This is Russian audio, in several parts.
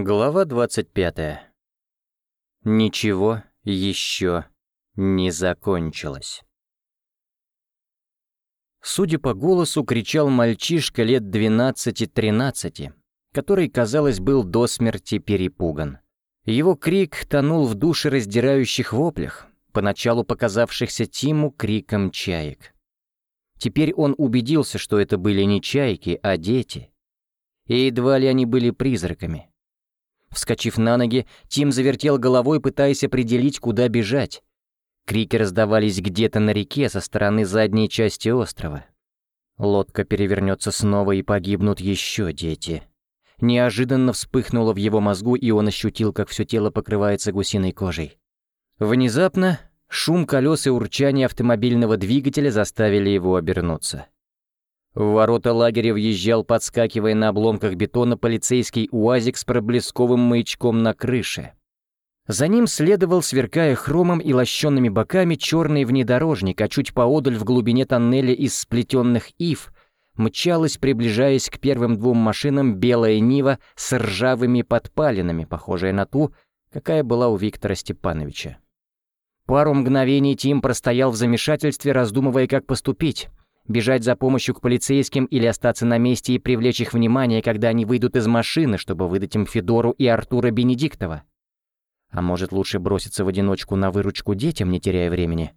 Глава 25. Ничего еще не закончилось. Судя по голосу, кричал мальчишка лет 12-13, который, казалось, был до смерти перепуган. Его крик тонул в душераздирающих воплях, поначалу показавшихся Тиму криком чаек. Теперь он убедился, что это были не чайки, а дети. И едва ли они были призраками. Вскочив на ноги, Тим завертел головой, пытаясь определить, куда бежать. Крики раздавались где-то на реке со стороны задней части острова. Лодка перевернется снова и погибнут еще дети. Неожиданно вспыхнуло в его мозгу, и он ощутил, как все тело покрывается гусиной кожей. Внезапно шум колес и урчание автомобильного двигателя заставили его обернуться. В ворота лагеря въезжал, подскакивая на обломках бетона, полицейский УАЗик с проблесковым маячком на крыше. За ним следовал, сверкая хромом и лощенными боками, черный внедорожник, а чуть поодаль в глубине тоннеля из сплетенных ив мчалась, приближаясь к первым двум машинам, белая Нива с ржавыми подпалинами, похожая на ту, какая была у Виктора Степановича. Пару мгновений Тим простоял в замешательстве, раздумывая, как поступить бежать за помощью к полицейским или остаться на месте и привлечь их внимание, когда они выйдут из машины, чтобы выдать им Федору и Артура Бенедиктова. А может, лучше броситься в одиночку на выручку детям, не теряя времени?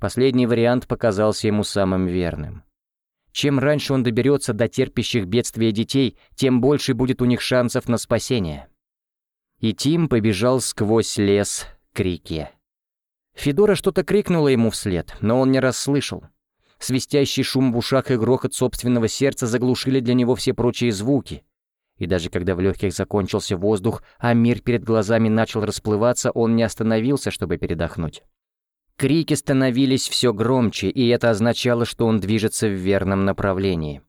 Последний вариант показался ему самым верным. Чем раньше он доберется до терпящих бедствия детей, тем больше будет у них шансов на спасение. И Тим побежал сквозь лес к реке. Федора что-то крикнула ему вслед, но он не расслышал. Свистящий шум в ушах и грохот собственного сердца заглушили для него все прочие звуки. И даже когда в легких закончился воздух, а мир перед глазами начал расплываться, он не остановился, чтобы передохнуть. Крики становились все громче, и это означало, что он движется в верном направлении.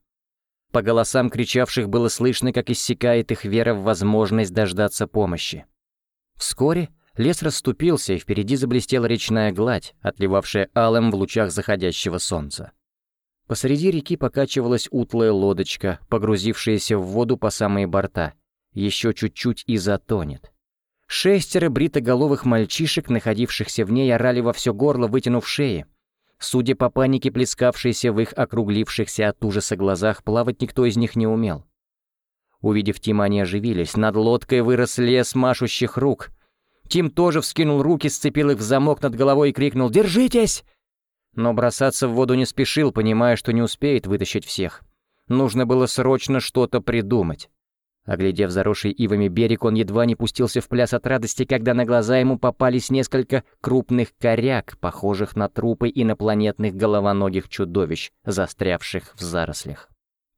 По голосам кричавших было слышно, как иссякает их вера в возможность дождаться помощи. Вскоре Лес расступился, и впереди заблестела речная гладь, отливавшая алым в лучах заходящего солнца. Посреди реки покачивалась утлая лодочка, погрузившаяся в воду по самые борта. Еще чуть-чуть и затонет. Шестеро бритоголовых мальчишек, находившихся в ней, орали во все горло, вытянув шеи. Судя по панике, плескавшейся в их округлившихся от ужаса глазах, плавать никто из них не умел. Увидев Тима, они оживились. Над лодкой вырос лес машущих рук — Тим тоже вскинул руки, сцепил их в замок над головой и крикнул «Держитесь!». Но бросаться в воду не спешил, понимая, что не успеет вытащить всех. Нужно было срочно что-то придумать. Оглядев заросший ивами берег, он едва не пустился в пляс от радости, когда на глаза ему попались несколько крупных коряк, похожих на трупы инопланетных головоногих чудовищ, застрявших в зарослях.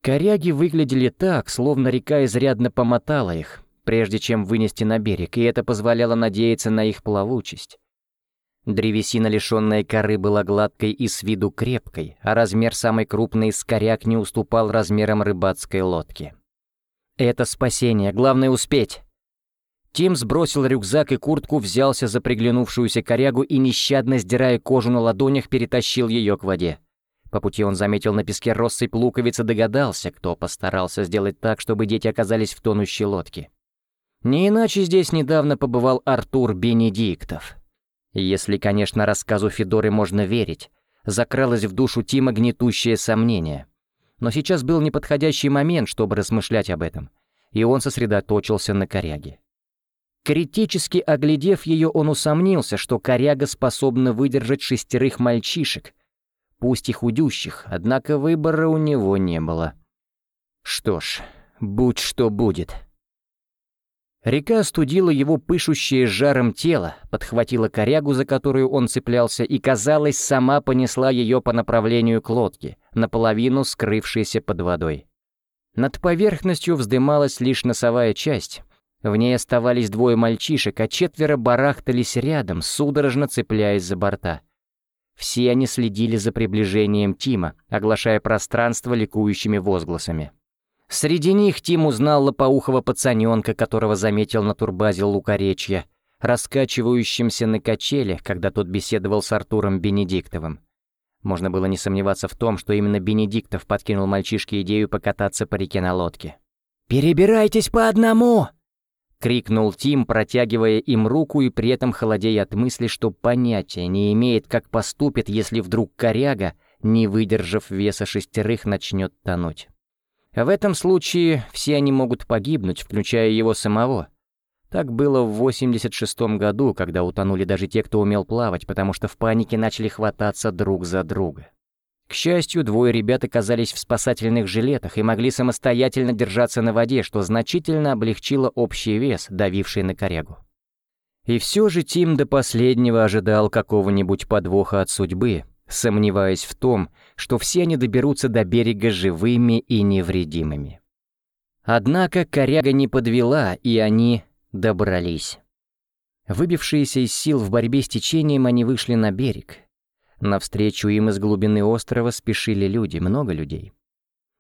Коряги выглядели так, словно река изрядно помотала их, прежде чем вынести на берег, и это позволяло надеяться на их плавучесть. Древесина, лишенная коры, была гладкой и с виду крепкой, а размер самой крупной из не уступал размерам рыбацкой лодки. «Это спасение, главное успеть!» Тим сбросил рюкзак и куртку, взялся за приглянувшуюся корягу и, нещадно сдирая кожу на ладонях, перетащил ее к воде. По пути он заметил на песке россыпь луковиц и догадался, кто постарался сделать так, чтобы дети оказались в тонущей лодке. Не иначе здесь недавно побывал Артур Бенедиктов. Если, конечно, рассказу Федоры можно верить, закралось в душу Тима гнетущее сомнение. Но сейчас был неподходящий момент, чтобы размышлять об этом, и он сосредоточился на коряге. Критически оглядев ее, он усомнился, что коряга способна выдержать шестерых мальчишек, пусть и худющих, однако выбора у него не было. Что ж, будь что будет. Река остудила его пышущее жаром тело, подхватила корягу, за которую он цеплялся, и, казалось, сама понесла ее по направлению к лодке, наполовину скрывшейся под водой. Над поверхностью вздымалась лишь носовая часть. В ней оставались двое мальчишек, а четверо барахтались рядом, судорожно цепляясь за борта. Все они следили за приближением Тима, оглашая пространство ликующими возгласами. Среди них Тим узнал лопоухого пацаненка, которого заметил на турбазе Лукоречья, раскачивающимся на качелях, когда тот беседовал с Артуром Бенедиктовым. Можно было не сомневаться в том, что именно Бенедиктов подкинул мальчишке идею покататься по реке на лодке. «Перебирайтесь по одному!» крикнул Тим, протягивая им руку и при этом холодея от мысли, что понятия не имеет, как поступит, если вдруг коряга, не выдержав веса шестерых, начнет тонуть. В этом случае все они могут погибнуть, включая его самого. Так было в 86 году, когда утонули даже те, кто умел плавать, потому что в панике начали хвататься друг за друга. К счастью, двое ребят оказались в спасательных жилетах и могли самостоятельно держаться на воде, что значительно облегчило общий вес, давивший на корягу. И все же Тим до последнего ожидал какого-нибудь подвоха от судьбы, сомневаясь в том, что все они доберутся до берега живыми и невредимыми. Однако коряга не подвела, и они Добрались. Выбившиеся из сил в борьбе с течением, они вышли на берег. Навстречу им из глубины острова спешили люди, много людей.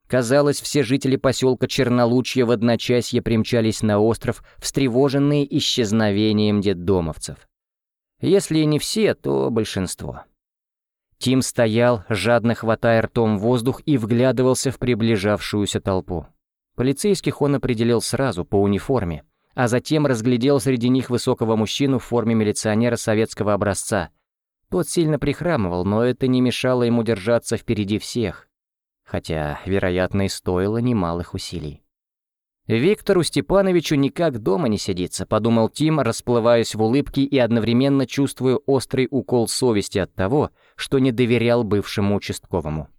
Казалось, все жители поселка Чернолучье в одночасье примчались на остров, встревоженные исчезновением детдомовцев. Если не все, то большинство. Тим стоял, жадно хватая ртом воздух и вглядывался в приближавшуюся толпу. Полицейских он определил сразу, по униформе — а затем разглядел среди них высокого мужчину в форме милиционера советского образца. Тот сильно прихрамывал, но это не мешало ему держаться впереди всех, хотя, вероятно, и стоило немалых усилий. «Виктору Степановичу никак дома не сидится», — подумал Тим, расплываясь в улыбке и одновременно чувствуя острый укол совести от того, что не доверял бывшему участковому.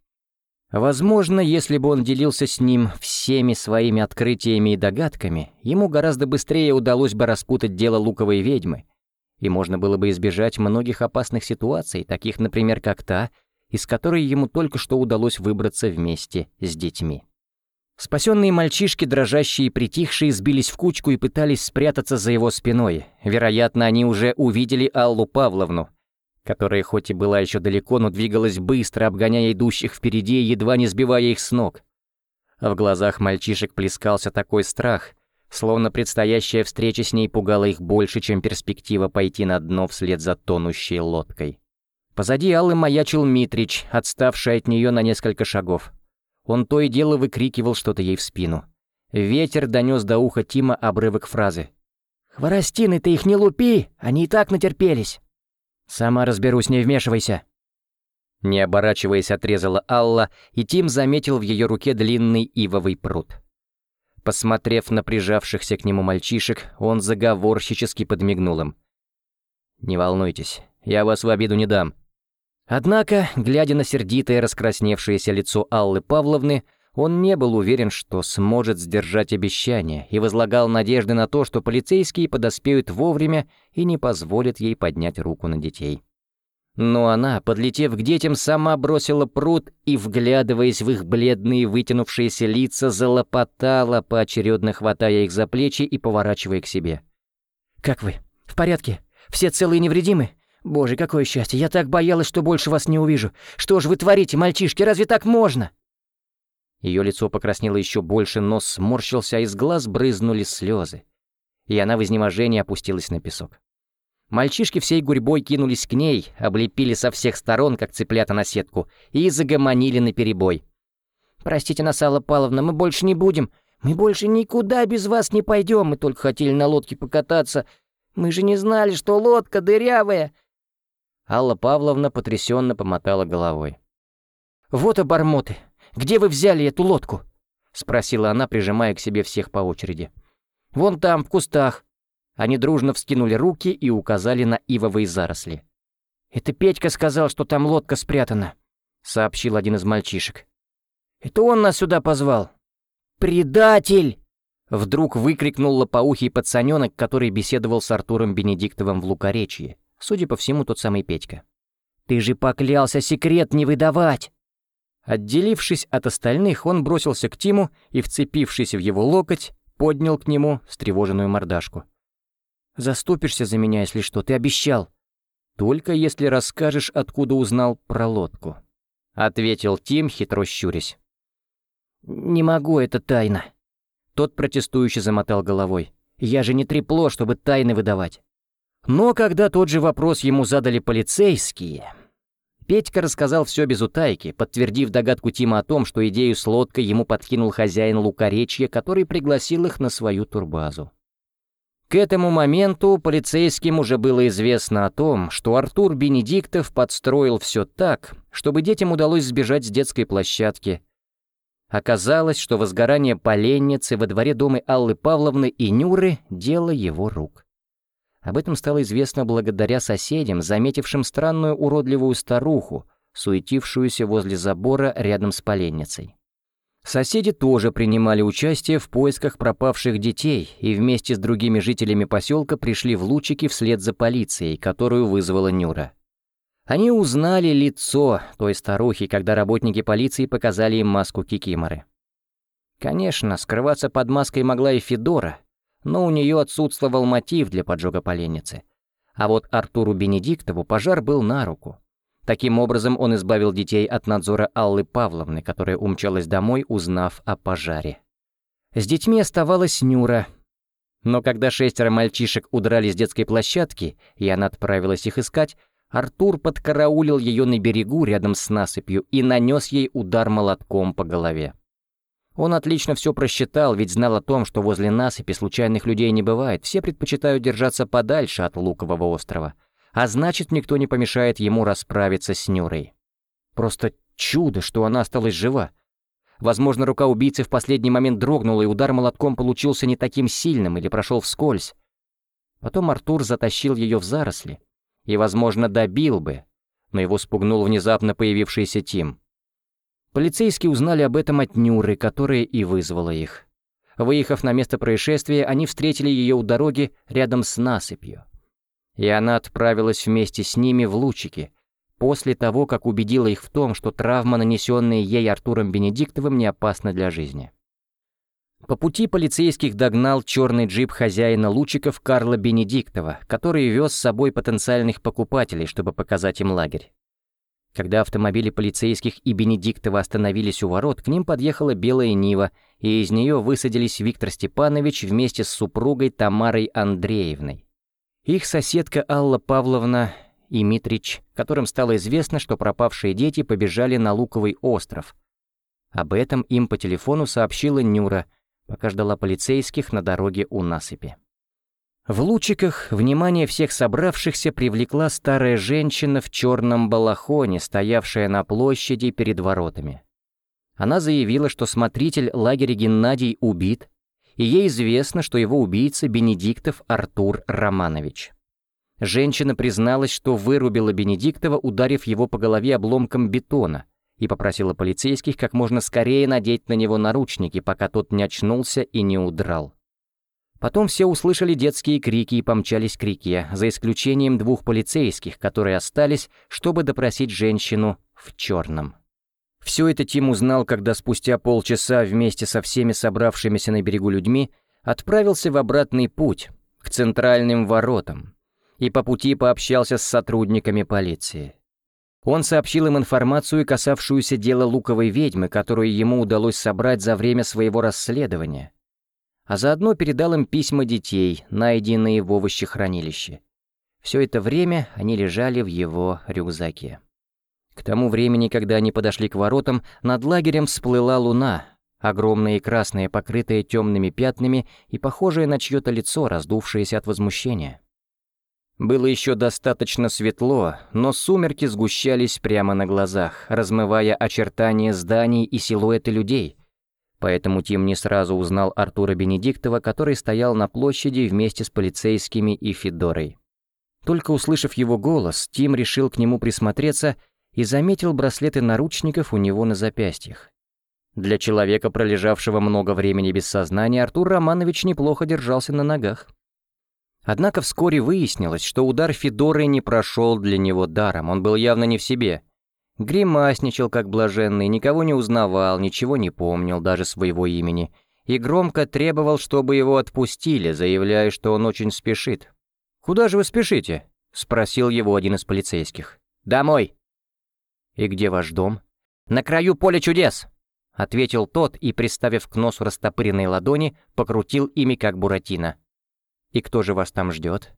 Возможно, если бы он делился с ним всеми своими открытиями и догадками, ему гораздо быстрее удалось бы распутать дело луковой ведьмы, и можно было бы избежать многих опасных ситуаций, таких, например, как та, из которой ему только что удалось выбраться вместе с детьми. Спасенные мальчишки, дрожащие и притихшие, сбились в кучку и пытались спрятаться за его спиной. Вероятно, они уже увидели Аллу Павловну, которая хоть и была еще далеко, но двигалась быстро, обгоняя идущих впереди, едва не сбивая их с ног. В глазах мальчишек плескался такой страх, словно предстоящая встреча с ней пугала их больше, чем перспектива пойти на дно вслед за тонущей лодкой. Позади Аллы маячил Митрич, отставший от нее на несколько шагов. Он то и дело выкрикивал что-то ей в спину. Ветер донес до уха Тима обрывок фразы. «Хворостины, ты их не лупи, они и так натерпелись». «Сама разберусь, не вмешивайся!» Не оборачиваясь, отрезала Алла, и Тим заметил в ее руке длинный ивовый пруд. Посмотрев на прижавшихся к нему мальчишек, он заговорщически подмигнул им. «Не волнуйтесь, я вас в обиду не дам». Однако, глядя на сердитое раскрасневшееся лицо Аллы Павловны, он не был уверен, что сможет сдержать обещание, и возлагал надежды на то, что полицейские подоспеют вовремя и не позволят ей поднять руку на детей. Но она, подлетев к детям, сама бросила пруд и, вглядываясь в их бледные вытянувшиеся лица, залопотала, поочередно хватая их за плечи и поворачивая к себе. «Как вы? В порядке? Все целые и невредимы? Боже, какое счастье! Я так боялась, что больше вас не увижу! Что же вы творите, мальчишки? Разве так можно?» Ее лицо покраснело еще больше, нос сморщился, а из глаз брызнули слезы. И она в изнеможении опустилась на песок. Мальчишки всей гурьбой кинулись к ней, облепили со всех сторон, как цыплята на сетку, и загомонили наперебой. «Простите нас, Алла Павловна, мы больше не будем. Мы больше никуда без вас не пойдем. Мы только хотели на лодке покататься. Мы же не знали, что лодка дырявая». Алла Павловна потрясенно помотала головой. «Вот обормоты. Где вы взяли эту лодку?» — спросила она, прижимая к себе всех по очереди. «Вон там, в кустах». Они дружно вскинули руки и указали на ивовые заросли. «Это Петька сказал, что там лодка спрятана», — сообщил один из мальчишек. «Это он нас сюда позвал». «Предатель!» Вдруг выкрикнул лопоухий пацанёнок, который беседовал с Артуром Бенедиктовым в Лукоречье. Судя по всему, тот самый Петька. «Ты же поклялся секрет не выдавать!» Отделившись от остальных, он бросился к Тиму и, вцепившись в его локоть, поднял к нему встревоженную мордашку. «Заступишься за меня, если что, ты обещал». «Только если расскажешь, откуда узнал про лодку», — ответил Тим, хитро щурясь. «Не могу, это тайна». Тот протестующе замотал головой. «Я же не трепло, чтобы тайны выдавать». Но когда тот же вопрос ему задали полицейские, Петька рассказал все без утайки, подтвердив догадку Тима о том, что идею с лодкой ему подкинул хозяин Лукоречья, который пригласил их на свою турбазу. К этому моменту полицейским уже было известно о том, что Артур Бенедиктов подстроил все так, чтобы детям удалось сбежать с детской площадки. Оказалось, что возгорание поленницы во дворе дома Аллы Павловны и Нюры — дело его рук. Об этом стало известно благодаря соседям, заметившим странную уродливую старуху, суетившуюся возле забора рядом с поленницей. Соседи тоже принимали участие в поисках пропавших детей и вместе с другими жителями поселка пришли в Лучики вслед за полицией, которую вызвала Нюра. Они узнали лицо той старухи, когда работники полиции показали им маску Кикиморы. Конечно, скрываться под маской могла и Федора, но у нее отсутствовал мотив для поджога поленницы. А вот Артуру Бенедиктову пожар был на руку. Таким образом, он избавил детей от надзора Аллы Павловны, которая умчалась домой, узнав о пожаре. С детьми оставалась Нюра. Но когда шестеро мальчишек удрали с детской площадки, и она отправилась их искать, Артур подкараулил ее на берегу рядом с насыпью и нанес ей удар молотком по голове. Он отлично все просчитал, ведь знал о том, что возле насыпи случайных людей не бывает, все предпочитают держаться подальше от Лукового острова а значит, никто не помешает ему расправиться с Нюрой. Просто чудо, что она осталась жива. Возможно, рука убийцы в последний момент дрогнула, и удар молотком получился не таким сильным или прошел вскользь. Потом Артур затащил ее в заросли и, возможно, добил бы, но его спугнул внезапно появившийся Тим. Полицейские узнали об этом от Нюры, которая и вызвала их. Выехав на место происшествия, они встретили ее у дороги рядом с насыпью и она отправилась вместе с ними в Лучики, после того, как убедила их в том, что травма, нанесенная ей Артуром Бенедиктовым, не опасна для жизни. По пути полицейских догнал черный джип хозяина Лучиков Карла Бенедиктова, который вез с собой потенциальных покупателей, чтобы показать им лагерь. Когда автомобили полицейских и Бенедиктова остановились у ворот, к ним подъехала белая Нива, и из нее высадились Виктор Степанович вместе с супругой Тамарой Андреевной. Их соседка Алла Павловна и Митрич, которым стало известно, что пропавшие дети побежали на Луковый остров. Об этом им по телефону сообщила Нюра, пока ждала полицейских на дороге у насыпи. В лучиках внимание всех собравшихся привлекла старая женщина в черном балахоне, стоявшая на площади перед воротами. Она заявила, что смотритель лагеря Геннадий убит, и ей известно, что его убийца Бенедиктов Артур Романович. Женщина призналась, что вырубила Бенедиктова, ударив его по голове обломком бетона, и попросила полицейских как можно скорее надеть на него наручники, пока тот не очнулся и не удрал. Потом все услышали детские крики и помчались к реке, за исключением двух полицейских, которые остались, чтобы допросить женщину в черном. Все это Тим узнал, когда спустя полчаса вместе со всеми собравшимися на берегу людьми отправился в обратный путь, к центральным воротам, и по пути пообщался с сотрудниками полиции. Он сообщил им информацию, касавшуюся дела луковой ведьмы, которую ему удалось собрать за время своего расследования, а заодно передал им письма детей, найденные в овощехранилище. Все это время они лежали в его рюкзаке. К тому времени, когда они подошли к воротам, над лагерем всплыла луна, огромная и красная, покрытая темными пятнами и похожая на чье-то лицо, раздувшееся от возмущения. Было еще достаточно светло, но сумерки сгущались прямо на глазах, размывая очертания зданий и силуэты людей. Поэтому Тим не сразу узнал Артура Бенедиктова, который стоял на площади вместе с полицейскими и Федорой. Только услышав его голос, Тим решил к нему присмотреться и заметил браслеты наручников у него на запястьях. Для человека, пролежавшего много времени без сознания, Артур Романович неплохо держался на ногах. Однако вскоре выяснилось, что удар Федоры не прошел для него даром, он был явно не в себе. Гримасничал как блаженный, никого не узнавал, ничего не помнил, даже своего имени, и громко требовал, чтобы его отпустили, заявляя, что он очень спешит. «Куда же вы спешите?» — спросил его один из полицейских. «Домой», «И где ваш дом?» «На краю поля чудес!» — ответил тот и, приставив к носу растопыренные ладони, покрутил ими, как буратино. «И кто же вас там ждет?»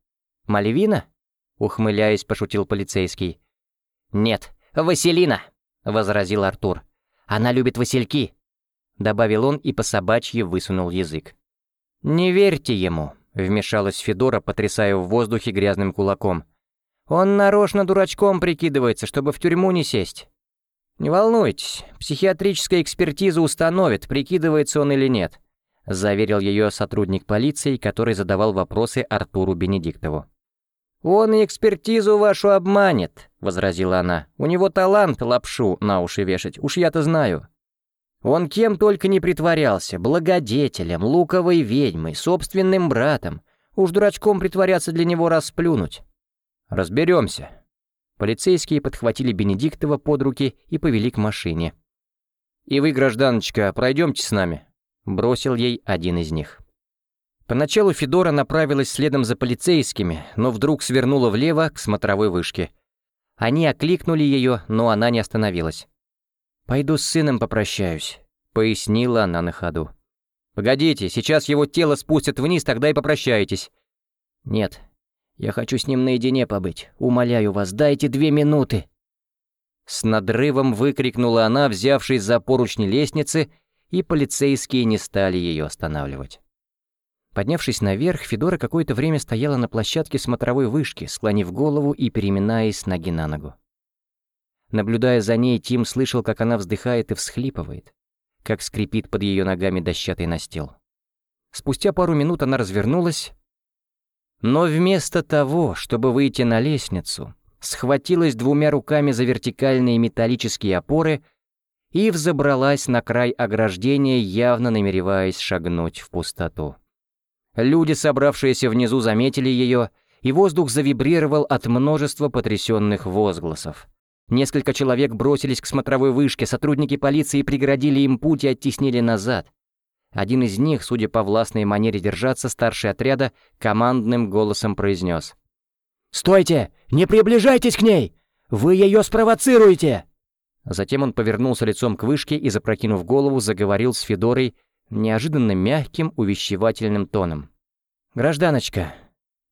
«Мальвина?» — ухмыляясь, пошутил полицейский. «Нет, Василина!» — возразил Артур. «Она любит васильки!» — добавил он и по собачьи высунул язык. «Не верьте ему. вмешалась Федора, потрясая в воздухе грязным кулаком. «Он нарочно дурачком прикидывается, чтобы в тюрьму не сесть. Не волнуйтесь, психиатрическая экспертиза установит, прикидывается он или нет», заверил ее сотрудник полиции, который задавал вопросы Артуру Бенедиктову. «Он и экспертизу вашу обманет», — возразила она. «У него талант лапшу на уши вешать, уж я-то знаю». Он кем только не притворялся, благодетелем, луковой ведьмой, собственным братом. Уж дурачком притворяться для него расплюнуть. Разберемся. Полицейские подхватили Бенедиктова под руки и повели к машине. «И вы, гражданочка, пройдемте с нами», — бросил ей один из них. Поначалу Федора направилась следом за полицейскими, но вдруг свернула влево к смотровой вышке. Они окликнули ее, но она не остановилась. «Пойду с сыном попрощаюсь», — пояснила она на ходу. «Погодите, сейчас его тело спустят вниз, тогда и попрощаетесь». «Нет, я хочу с ним наедине побыть. Умоляю вас, дайте две минуты». С надрывом выкрикнула она, взявшись за поручни лестницы, и полицейские не стали ее останавливать. Поднявшись наверх, Федора какое-то время стояла на площадке смотровой вышки, склонив голову и переминаясь с ноги на ногу. Наблюдая за ней, Тим слышал, как она вздыхает и всхлипывает, как скрипит под ее ногами дощатый настил. Спустя пару минут она развернулась, но вместо того, чтобы выйти на лестницу, схватилась двумя руками за вертикальные металлические опоры и взобралась на край ограждения, явно намереваясь шагнуть в пустоту. Люди, собравшиеся внизу, заметили ее, и воздух завибрировал от множества потрясенных возгласов. Несколько человек бросились к смотровой вышке, сотрудники полиции преградили им путь и оттеснили назад. Один из них, судя по властной манере держаться, старший отряда, командным голосом произнес. «Стойте! Не приближайтесь к ней! Вы ее спровоцируете!» Затем он повернулся лицом к вышке и, запрокинув голову, заговорил с Федорой неожиданно мягким, увещевательным тоном. «Гражданочка,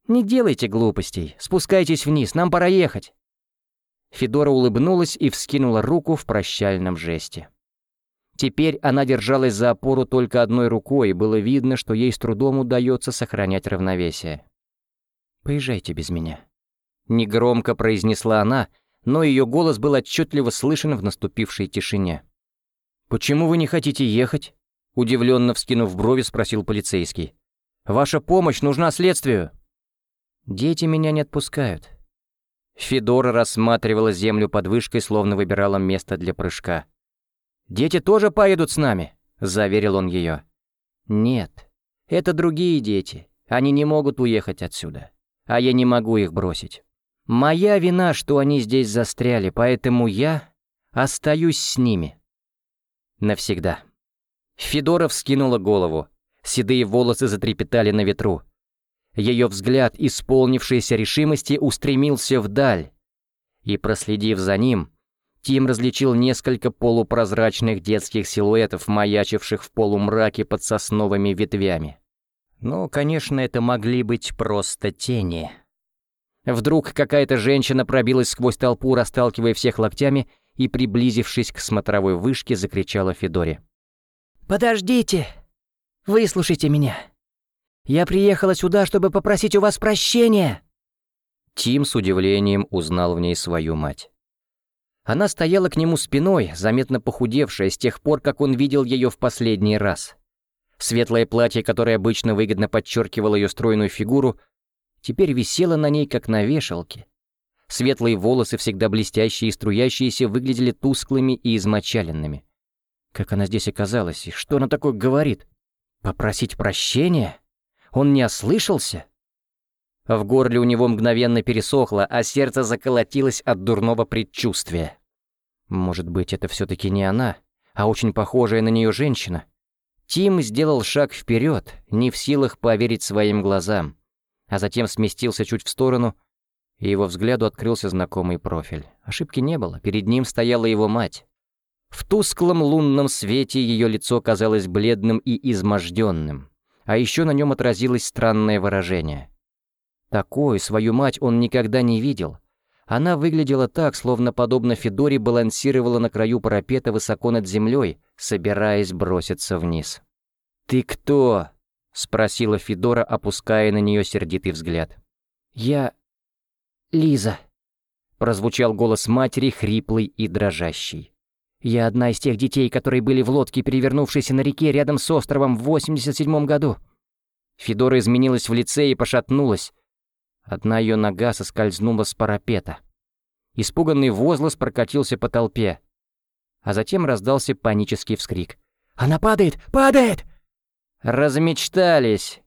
не делайте глупостей, спускайтесь вниз, нам пора ехать». Федора улыбнулась и вскинула руку в прощальном жесте. Теперь она держалась за опору только одной рукой, и было видно, что ей с трудом удается сохранять равновесие. «Поезжайте без меня», — негромко произнесла она, но ее голос был отчетливо слышен в наступившей тишине. «Почему вы не хотите ехать?» — удивленно вскинув брови, спросил полицейский. «Ваша помощь нужна следствию». «Дети меня не отпускают. Федора рассматривала землю под вышкой, словно выбирала место для прыжка. «Дети тоже поедут с нами», — заверил он ее. «Нет, это другие дети. Они не могут уехать отсюда. А я не могу их бросить. Моя вина, что они здесь застряли, поэтому я остаюсь с ними. Навсегда». Федора вскинула голову. Седые волосы затрепетали на ветру. Ее взгляд, исполнившийся решимости, устремился вдаль. И, проследив за ним, Тим различил несколько полупрозрачных детских силуэтов, маячивших в полумраке под сосновыми ветвями. Но, конечно, это могли быть просто тени. Вдруг какая-то женщина пробилась сквозь толпу, расталкивая всех локтями, и, приблизившись к смотровой вышке, закричала Федоре. «Подождите! Выслушайте меня!» Я приехала сюда, чтобы попросить у вас прощения!» Тим с удивлением узнал в ней свою мать. Она стояла к нему спиной, заметно похудевшая с тех пор, как он видел ее в последний раз. Светлое платье, которое обычно выгодно подчеркивало ее стройную фигуру, теперь висело на ней, как на вешалке. Светлые волосы, всегда блестящие и струящиеся, выглядели тусклыми и измочаленными. Как она здесь оказалась, и что она такое говорит? Попросить прощения? Он не ослышался? В горле у него мгновенно пересохло, а сердце заколотилось от дурного предчувствия. Может быть, это все-таки не она, а очень похожая на нее женщина? Тим сделал шаг вперед, не в силах поверить своим глазам, а затем сместился чуть в сторону, и его взгляду открылся знакомый профиль. Ошибки не было, перед ним стояла его мать. В тусклом лунном свете ее лицо казалось бледным и изможденным а еще на нем отразилось странное выражение. Такой свою мать он никогда не видел. Она выглядела так, словно подобно Федоре балансировала на краю парапета высоко над землей, собираясь броситься вниз. «Ты кто?» — спросила Федора, опуская на нее сердитый взгляд. «Я... Лиза», — прозвучал голос матери, хриплый и дрожащий. «Я одна из тех детей, которые были в лодке, перевернувшейся на реке рядом с островом в 87-м году». Федора изменилась в лице и пошатнулась. Одна ее нога соскользнула с парапета. Испуганный возглас прокатился по толпе, а затем раздался панический вскрик. «Она падает! Падает!» «Размечтались!»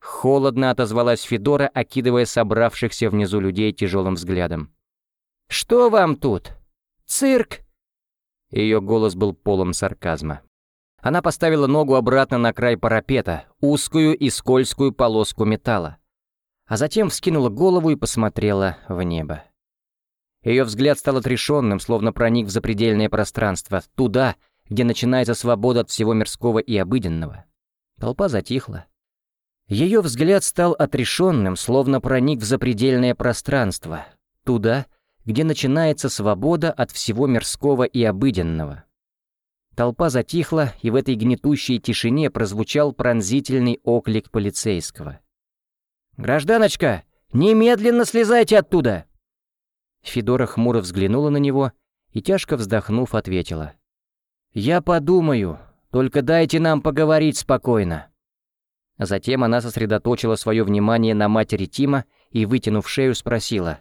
Холодно отозвалась Федора, окидывая собравшихся внизу людей тяжелым взглядом. «Что вам тут? Цирк?» Ее голос был полом сарказма. Она поставила ногу обратно на край парапета, узкую и скользкую полоску металла, а затем вскинула голову и посмотрела в небо. Ее взгляд стал отрешенным, словно проник в запредельное пространство, туда, где начинается свобода от всего мирского и обыденного. Толпа затихла. Ее взгляд стал отрешенным, словно проник в запредельное пространство, туда, где начинается свобода от всего мирского и обыденного. Толпа затихла, и в этой гнетущей тишине прозвучал пронзительный оклик полицейского. «Гражданочка, немедленно слезайте оттуда!» Федора хмуро взглянула на него и, тяжко вздохнув, ответила. «Я подумаю, только дайте нам поговорить спокойно». Затем она сосредоточила свое внимание на матери Тима и, вытянув шею, спросила.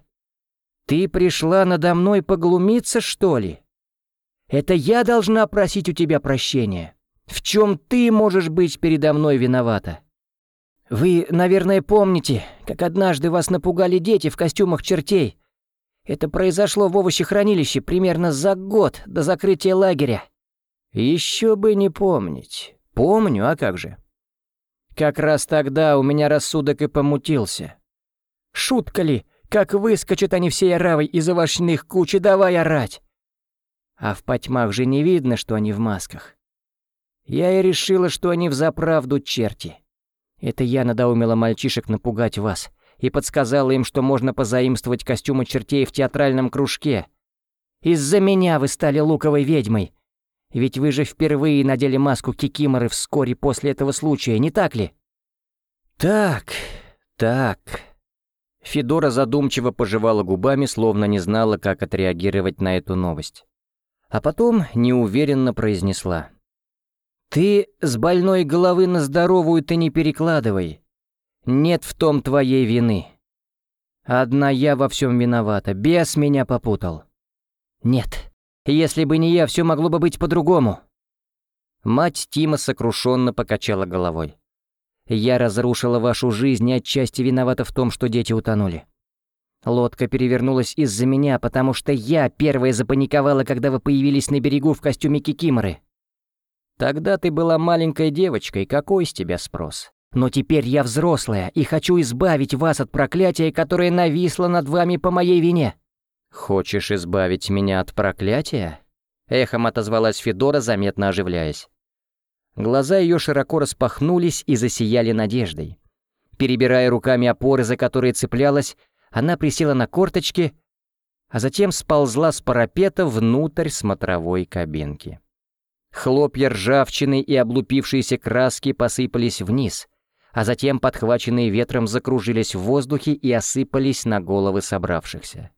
«Ты пришла надо мной поглумиться, что ли? Это я должна просить у тебя прощения. В чем ты можешь быть передо мной виновата?» «Вы, наверное, помните, как однажды вас напугали дети в костюмах чертей. Это произошло в овощехранилище примерно за год до закрытия лагеря». «Еще бы не помнить. Помню, а как же?» Как раз тогда у меня рассудок и помутился. Шутка ли, как выскочат они всей оравой из овощных куч и давай орать. А в потьмах же не видно, что они в масках. Я и решила, что они взаправду черти. Это я надоумила мальчишек напугать вас и подсказала им, что можно позаимствовать костюмы чертей в театральном кружке. Из-за меня вы стали луковой ведьмой, ведь вы же впервые надели маску Кикиморы вскоре после этого случая, не так ли?» «Так, так...» Федора задумчиво пожевала губами, словно не знала, как отреагировать на эту новость. А потом неуверенно произнесла. «Ты с больной головы на здоровую ты не перекладывай. Нет в том твоей вины. Одна я во всем виновата, бес меня попутал. Нет, если бы не я, все могло бы быть по-другому». Мать Тима сокрушенно покачала головой. «Я разрушила вашу жизнь и отчасти виновата в том, что дети утонули. Лодка перевернулась из-за меня, потому что я первая запаниковала, когда вы появились на берегу в костюме кикиморы. Тогда ты была маленькой девочкой, какой с тебя спрос? Но теперь я взрослая и хочу избавить вас от проклятия, которое нависло над вами по моей вине. «Хочешь избавить меня от проклятия?» Эхом отозвалась Федора, заметно оживляясь. Глаза ее широко распахнулись и засияли надеждой. Перебирая руками опоры, за которые цеплялась, она присела на корточки, а затем сползла с парапета внутрь смотровой кабинки. Хлопья ржавчины и облупившиеся краски посыпались вниз, а затем, подхваченные ветром, закружились в воздухе и осыпались на головы собравшихся.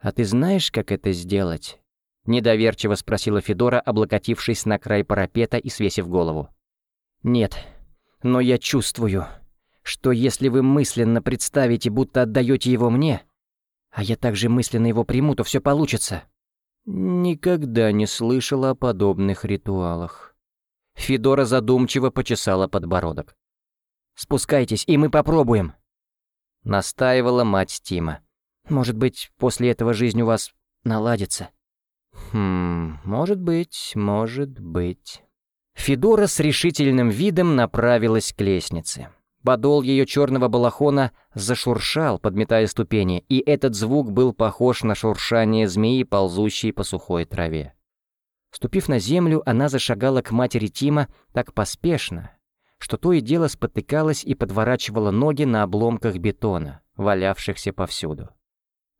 «А ты знаешь, как это сделать?» Недоверчиво спросила Федора, облокотившись на край парапета и свесив голову. «Нет, но я чувствую, что если вы мысленно представите, будто отдаете его мне, а я также мысленно его приму, то все получится». Никогда не слышала о подобных ритуалах. Федора задумчиво почесала подбородок. «Спускайтесь, и мы попробуем», — настаивала мать Тима. Может быть, после этого жизнь у вас наладится?» «Хм, может быть, может быть...» Федора с решительным видом направилась к лестнице. Подол ее черного балахона зашуршал, подметая ступени, и этот звук был похож на шуршание змеи, ползущей по сухой траве. Ступив на землю, она зашагала к матери Тима так поспешно, что то и дело спотыкалась и подворачивала ноги на обломках бетона, валявшихся повсюду.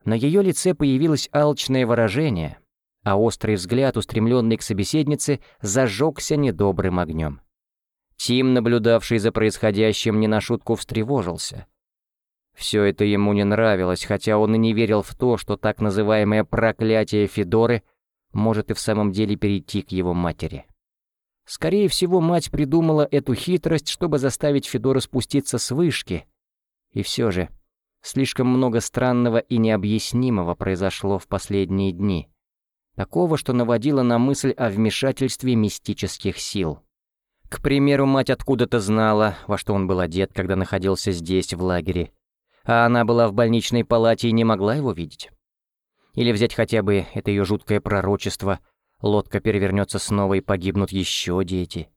На ее лице появилось алчное выражение, а острый взгляд, устремленный к собеседнице, зажегся недобрым огнем. Тим, наблюдавший за происходящим, не на шутку встревожился. Все это ему не нравилось, хотя он и не верил в то, что так называемое проклятие Федоры может и в самом деле перейти к его матери. Скорее всего, мать придумала эту хитрость, чтобы заставить Федора спуститься с вышки. И все же, слишком много странного и необъяснимого произошло в последние дни. Такого, что наводило на мысль о вмешательстве мистических сил. К примеру, мать откуда-то знала, во что он был одет, когда находился здесь, в лагере. А она была в больничной палате и не могла его видеть. Или взять хотя бы это ее жуткое пророчество — лодка перевернется снова и погибнут еще дети.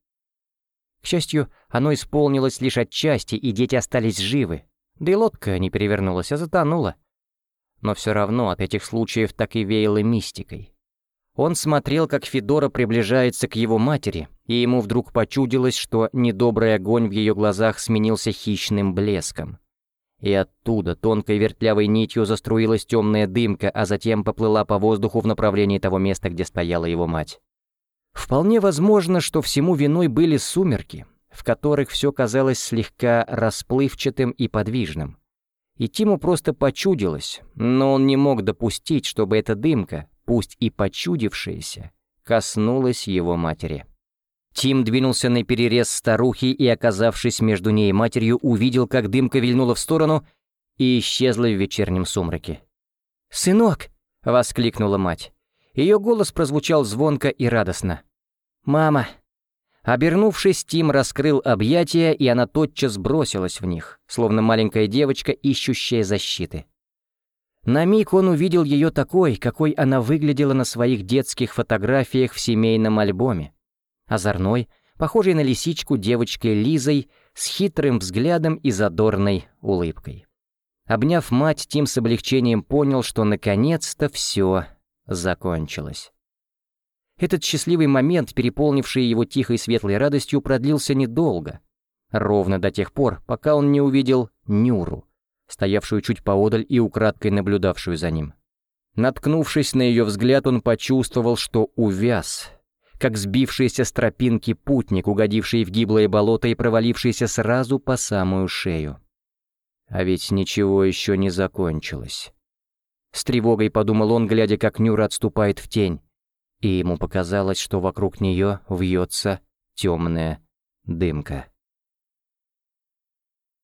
К счастью, оно исполнилось лишь отчасти, и дети остались живы. Да и лодка не перевернулась, а затонула. Но все равно от этих случаев так и веяло мистикой. Он смотрел, как Федора приближается к его матери, и ему вдруг почудилось, что недобрый огонь в ее глазах сменился хищным блеском. И оттуда тонкой вертлявой нитью заструилась темная дымка, а затем поплыла по воздуху в направлении того места, где стояла его мать. Вполне возможно, что всему виной были сумерки, в которых все казалось слегка расплывчатым и подвижным. И Тиму просто почудилось, но он не мог допустить, чтобы эта дымка, пусть и почудившаяся, коснулась его матери. Тим двинулся на перерез старухи и, оказавшись между ней и матерью, увидел, как дымка вильнула в сторону и исчезла в вечернем сумраке. «Сынок!» — воскликнула мать. Ее голос прозвучал звонко и радостно. «Мама!» Обернувшись, Тим раскрыл объятия, и она тотчас бросилась в них, словно маленькая девочка, ищущая защиты. На миг он увидел ее такой, какой она выглядела на своих детских фотографиях в семейном альбоме озорной, похожей на лисичку девочкой Лизой с хитрым взглядом и задорной улыбкой. Обняв мать, Тим с облегчением понял, что наконец-то все закончилось. Этот счастливый момент, переполнивший его тихой светлой радостью, продлился недолго. Ровно до тех пор, пока он не увидел Нюру, стоявшую чуть поодаль и украдкой наблюдавшую за ним. Наткнувшись на ее взгляд, он почувствовал, что увяз, как сбившийся с тропинки путник, угодивший в гиблое болото и провалившийся сразу по самую шею. А ведь ничего еще не закончилось. С тревогой подумал он, глядя, как Нюра отступает в тень, и ему показалось, что вокруг нее вьется темная дымка.